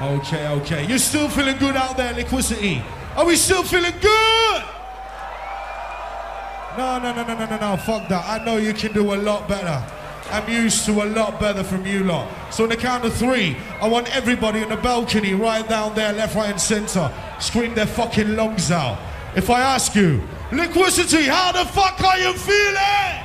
Okay, okay. You're still feeling good out there, Liquicity? Are we still feeling good? No, no, no, no, no, no, no. Fuck that. I know you can do a lot better. I'm used to a lot better from you lot. So on the count of three, I want everybody on the balcony right down there, left, right, and center, scream their fucking lungs out. If I ask you, Liquicity, how the fuck are you feeling?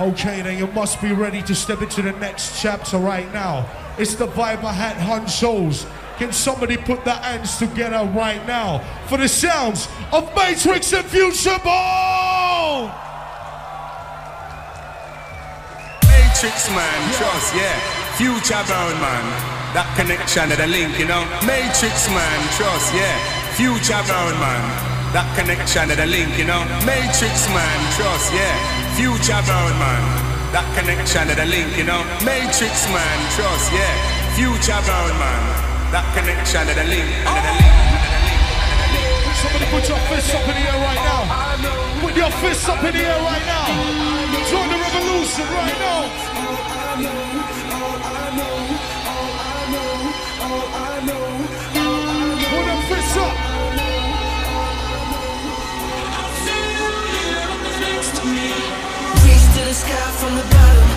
Okay, then you must be ready to step into the next chapter right now. It's the Viber Hat Hunt shows. Can somebody put their hands together right now for the sounds of Matrix and Futurebound? Matrix man, trust, yeah. Future bound man. That connection, that the link, you know. Matrix man, trust, yeah. Future bound man. That connection, that the link, you know. Matrix man, trust, yeah. Future bound man. That connection, that the link, you know. Matrix man, trust, yeah. Future bound man. That connection, that link, and that link. Somebody put your fists up in the air right now. Put your fists up in the air right now. Join the revolution right now. Oh, oh, put them fists up. Sky from the bottom.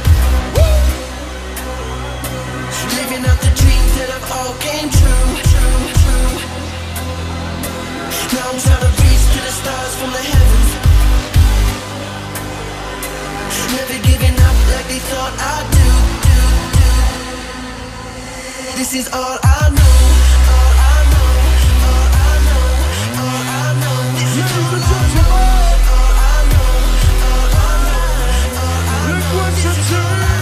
Woo! Living out the dreams that have all came true. true, true. Now I'm trying to reach to the stars from the heavens. Never giving up like they thought I'd do. do, do. This is all I know. All I know. All I know. All I know. This is all I know. Know. This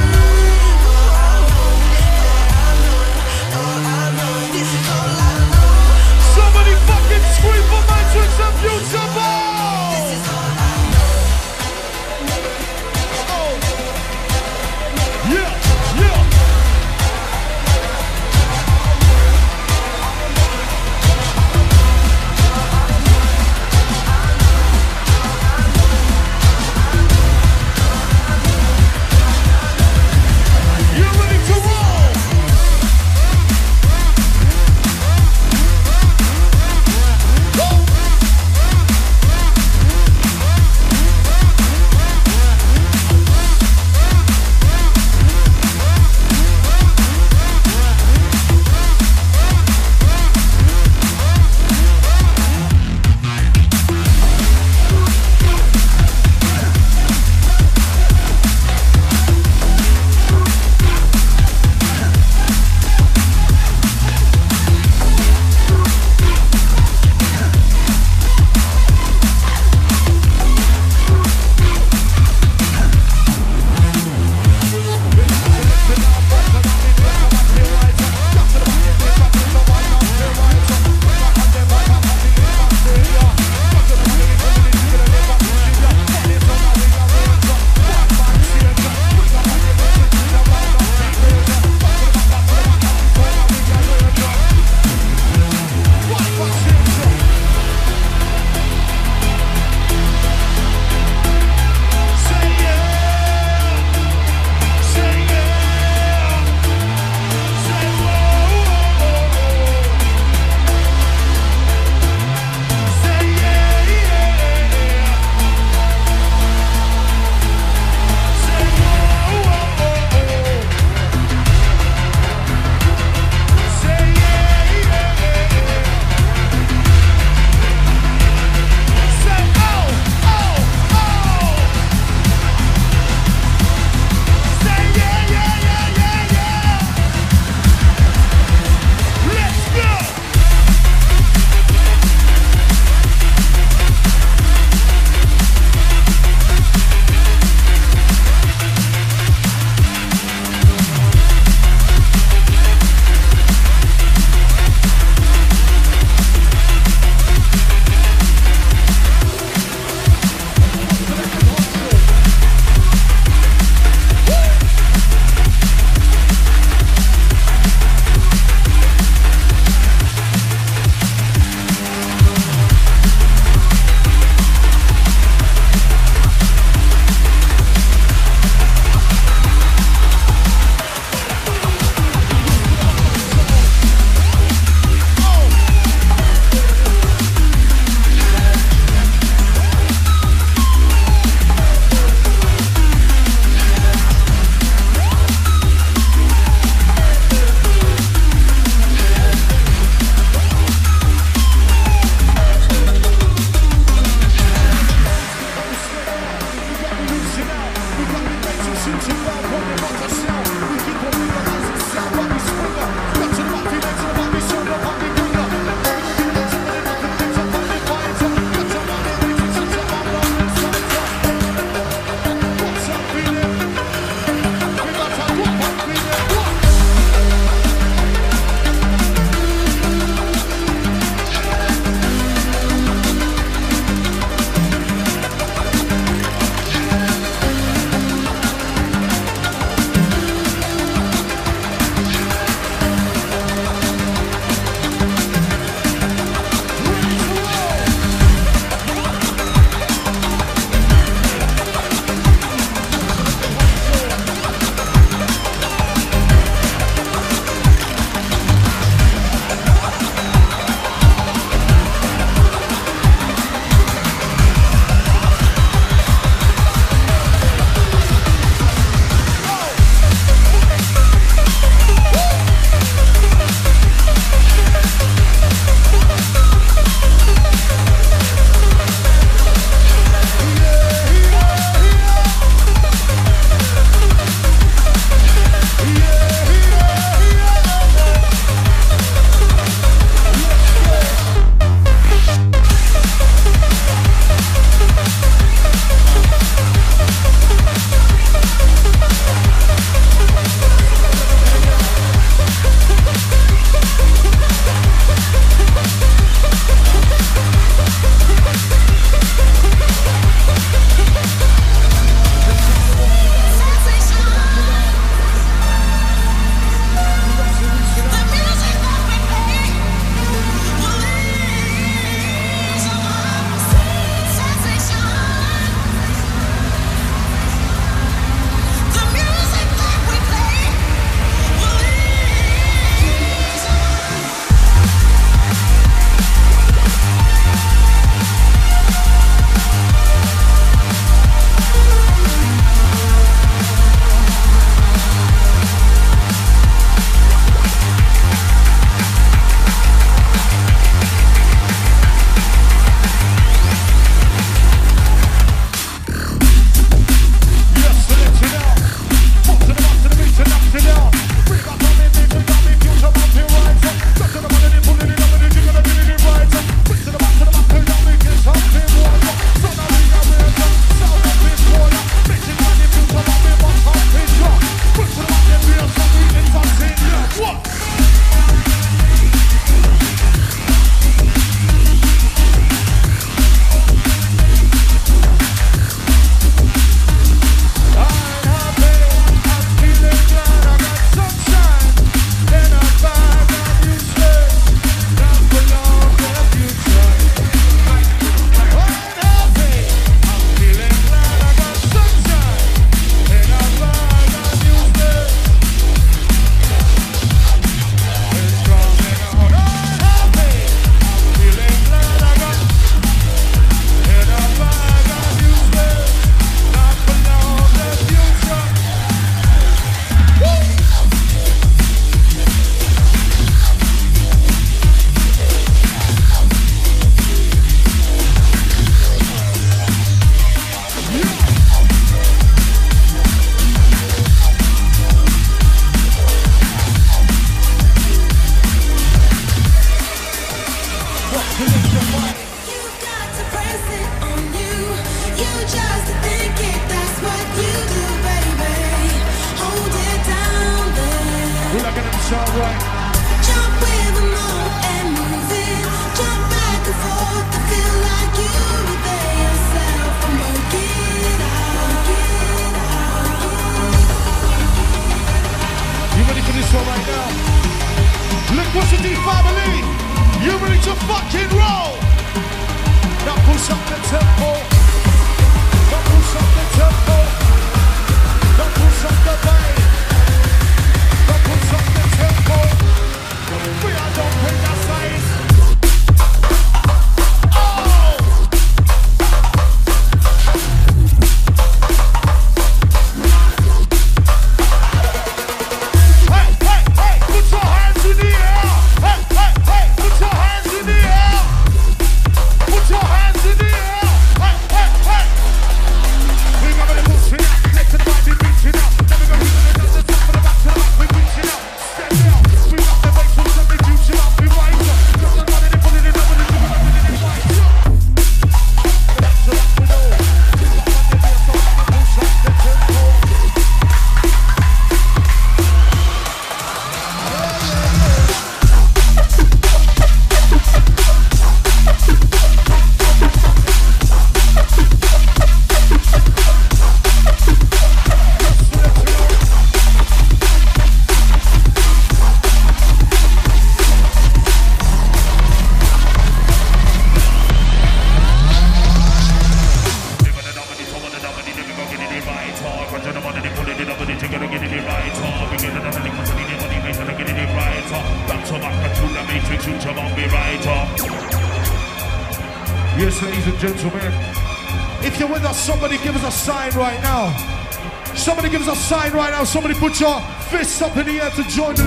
to join the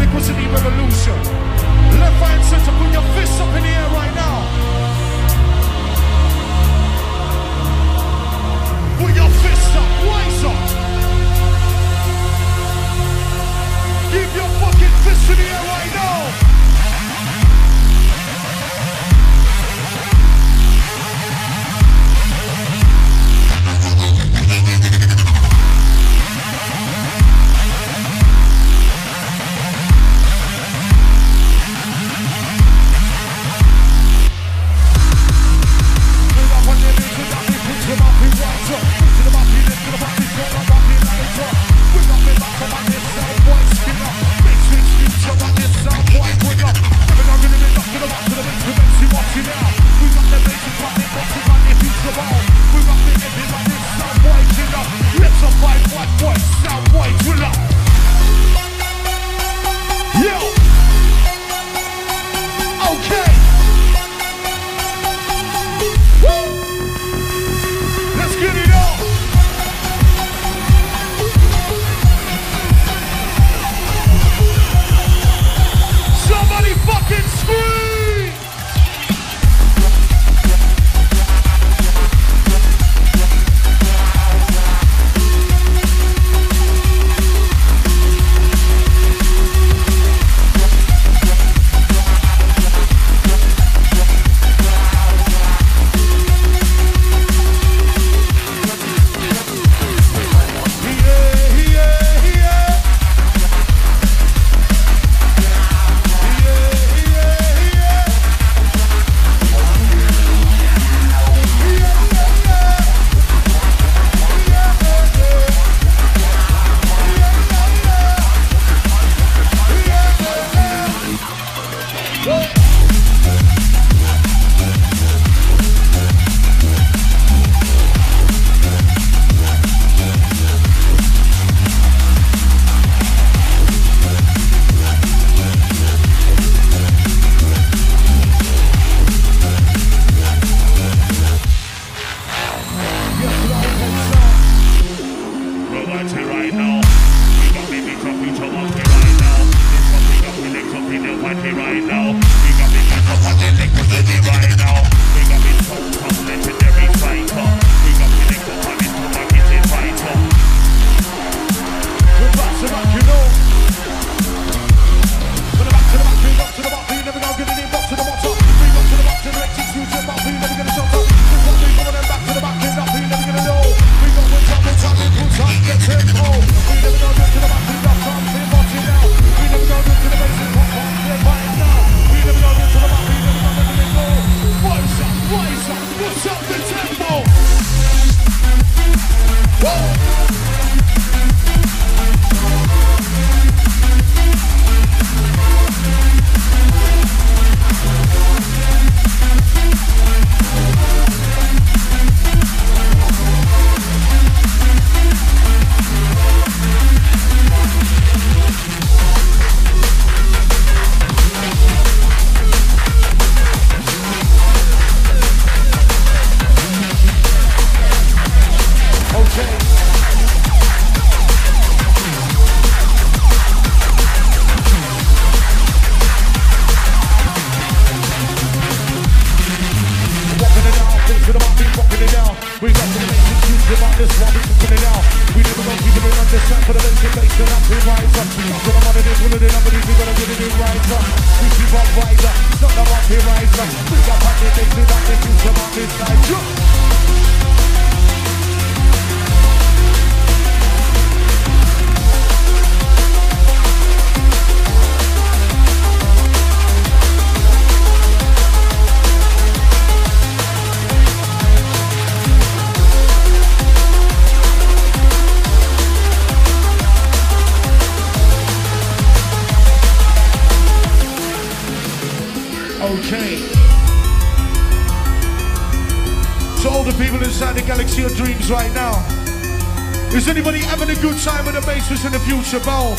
The?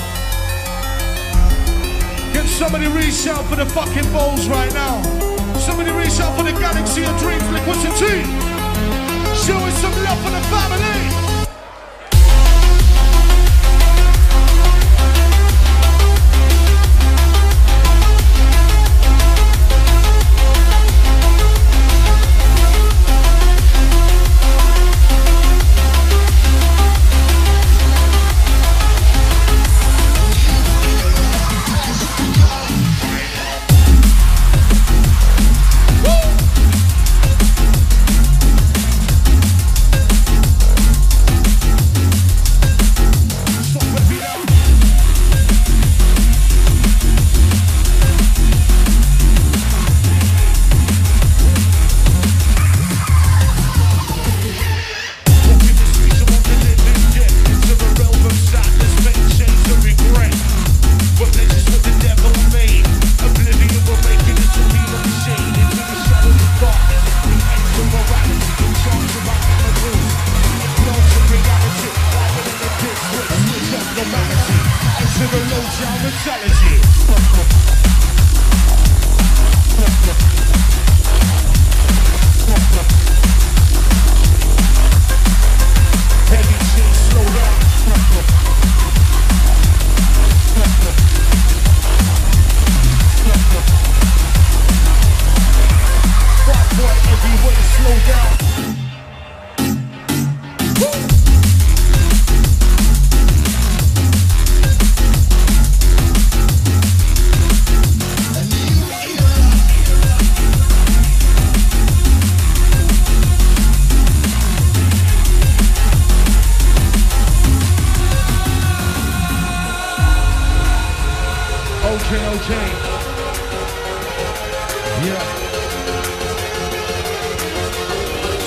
Can somebody reach out for the fucking bowls right now? Somebody reach out for the galaxy of dreams, Liquicity. Show us some love for the family.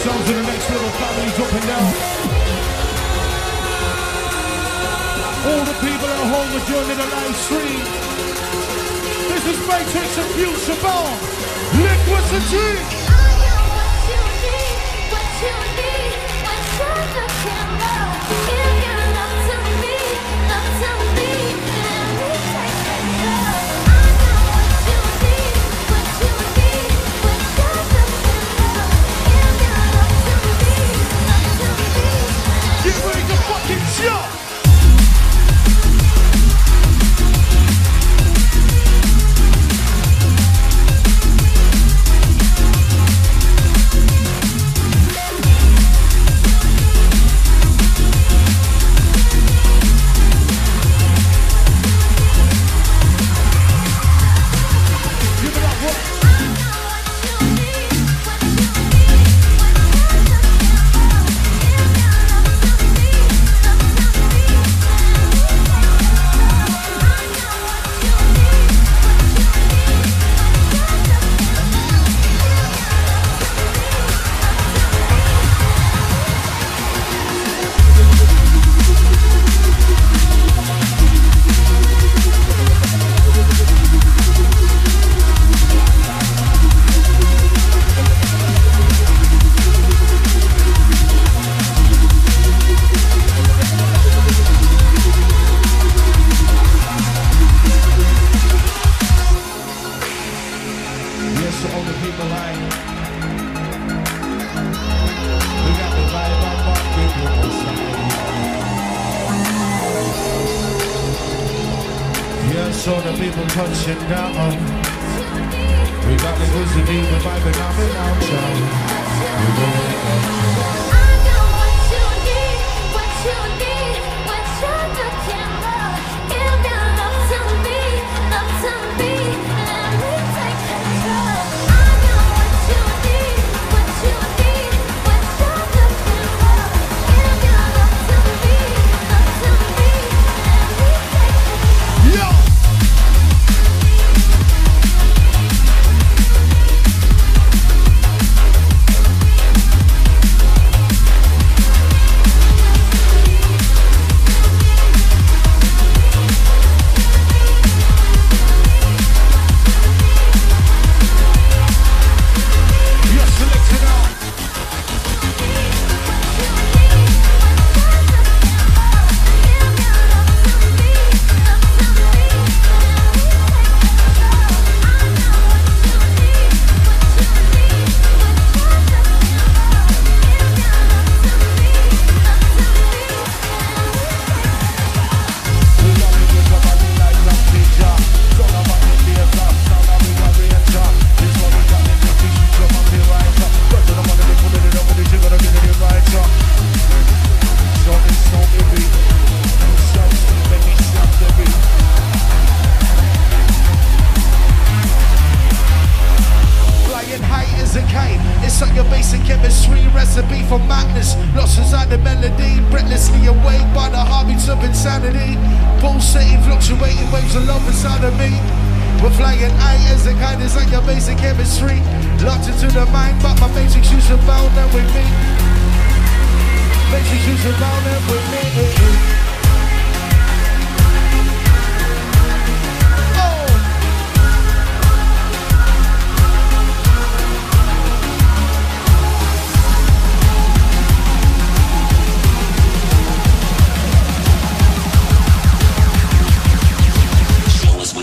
Sounds of the next little family dropping down. All the people at home are joining the live stream. This is Matrix and Futurebound. Liquid Fatigue.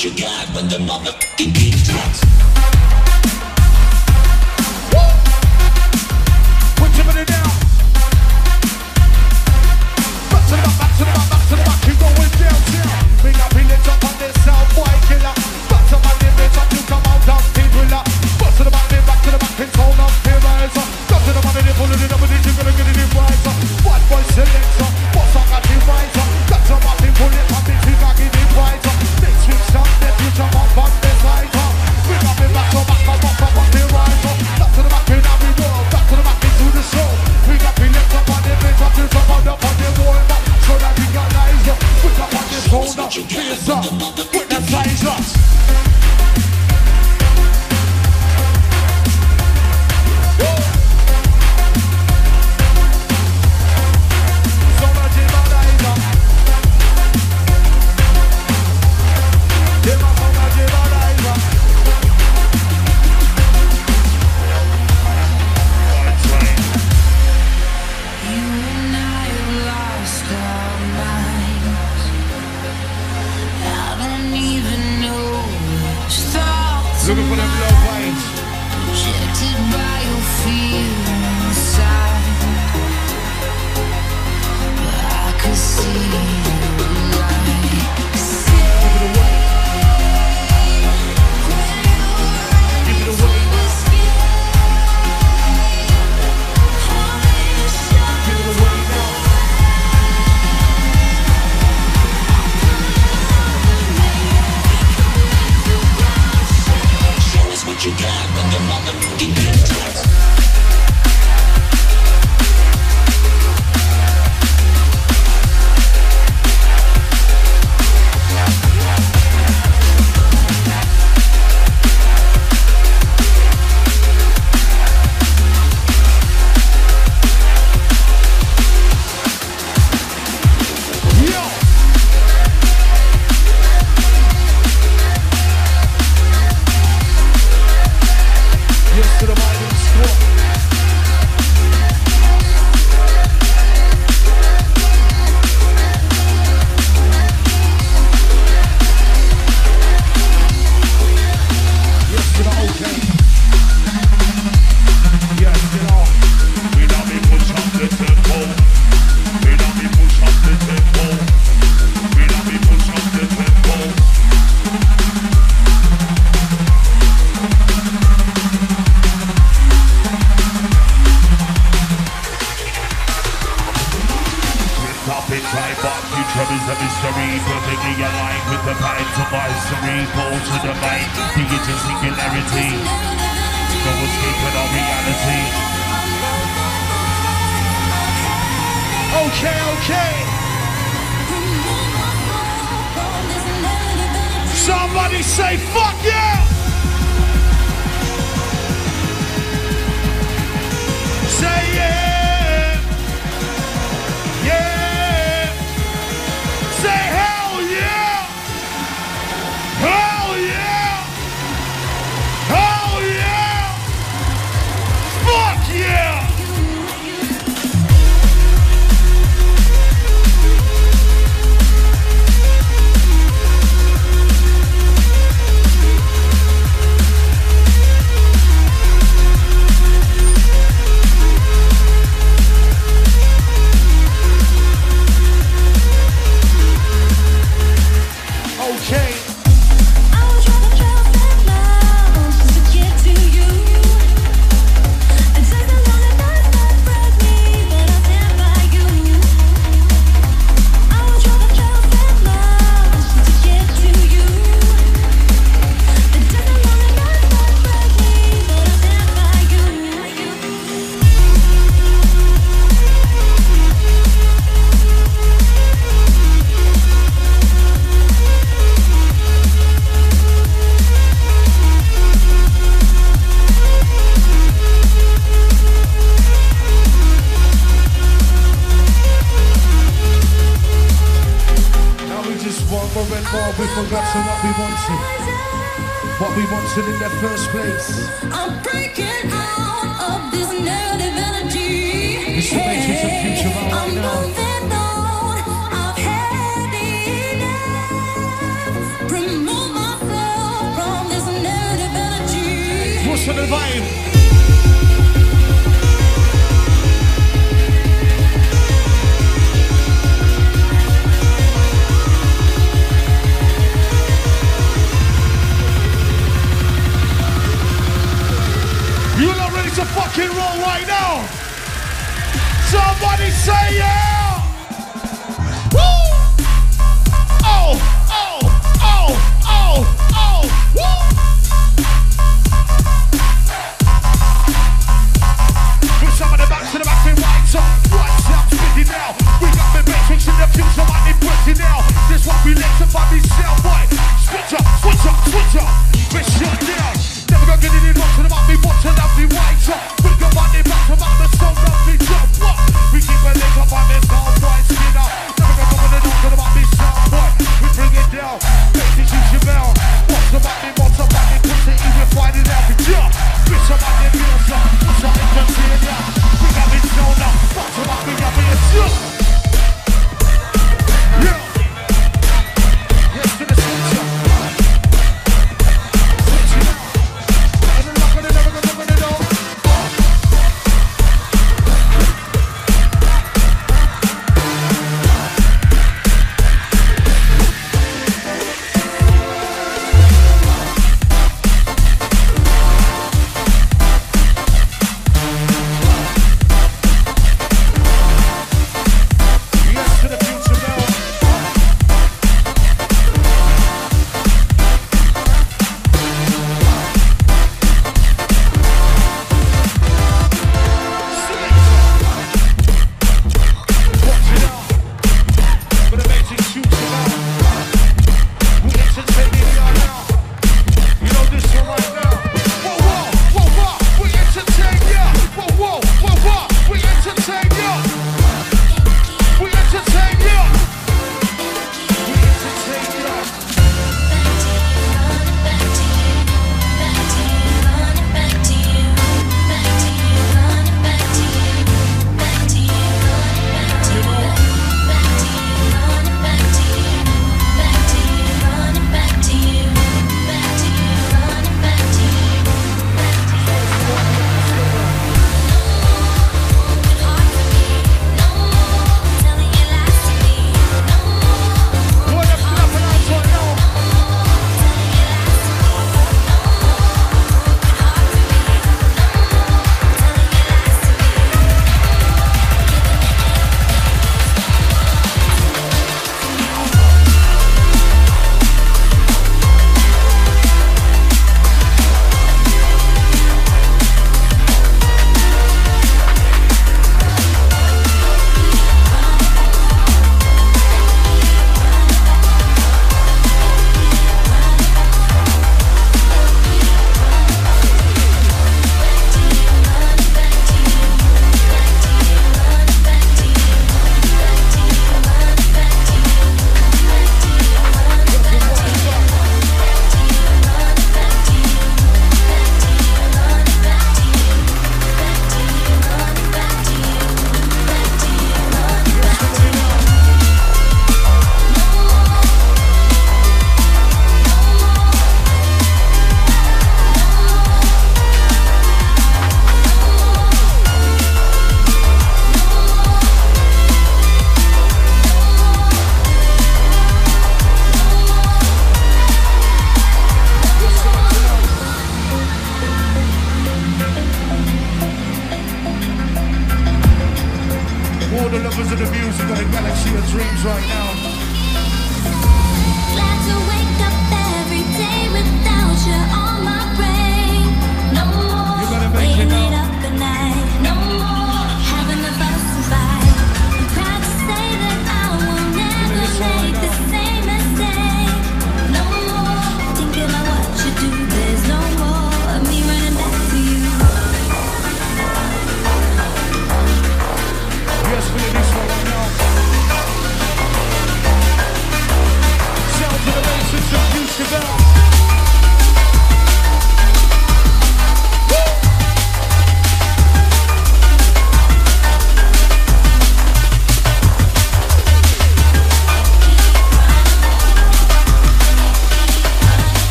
What you got when the motherfucking beat drops.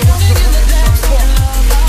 We're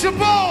Matrix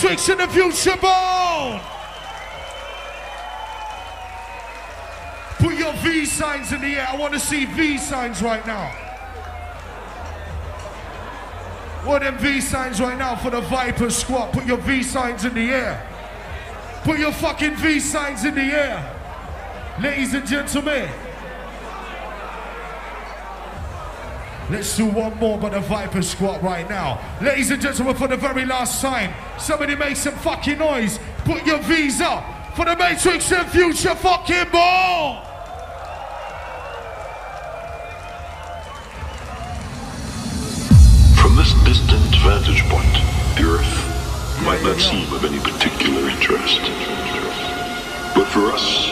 Matrix and the Futurebound. Put your V signs in the air. I want to see V signs right now. What them V signs right now for the Viper squad? Put your V signs in the air. Put your fucking V signs in the air. Ladies and gentlemen. Let's do one more by the Viper squad right now. Ladies and gentlemen, for the very last time, somebody make some fucking noise. Put your up for the Matrix and Future fucking ball. From this distant vantage point, the Earth might not seem of any particular interest. But for us,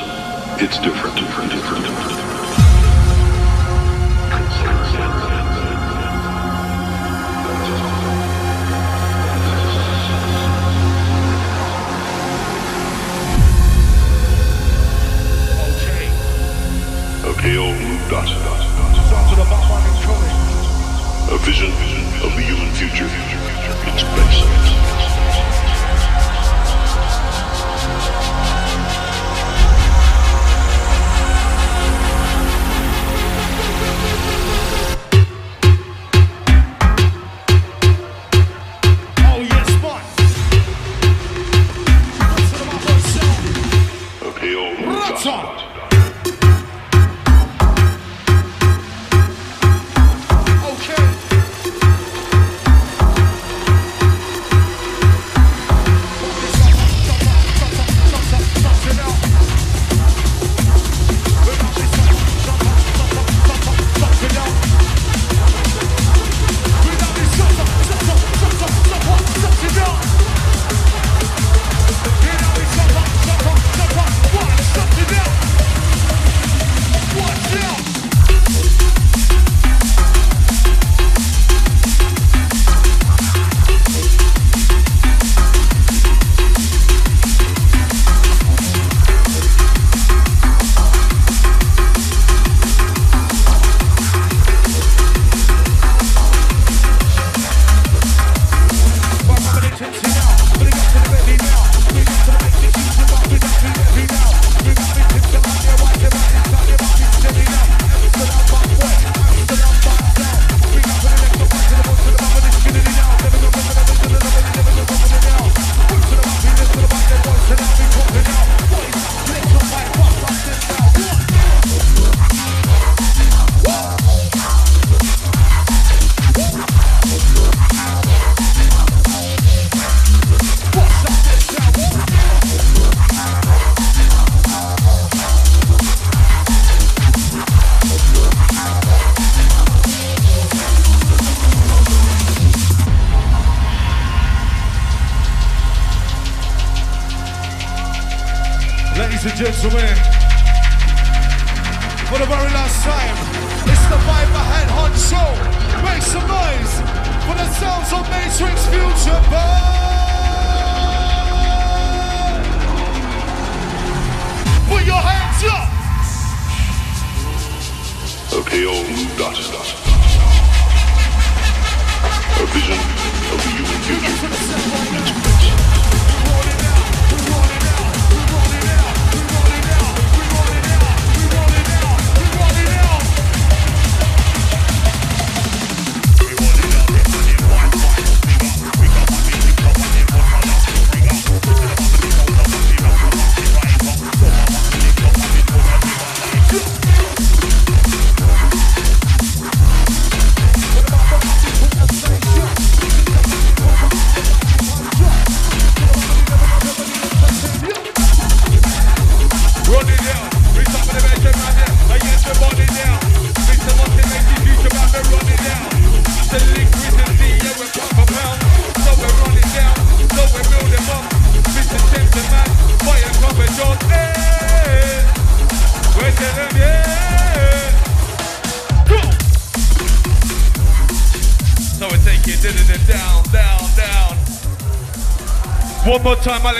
it's different,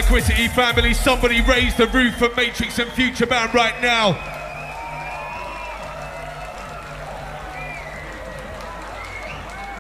Liquicity family. Somebody raise the roof for Matrix and Futurebound right now.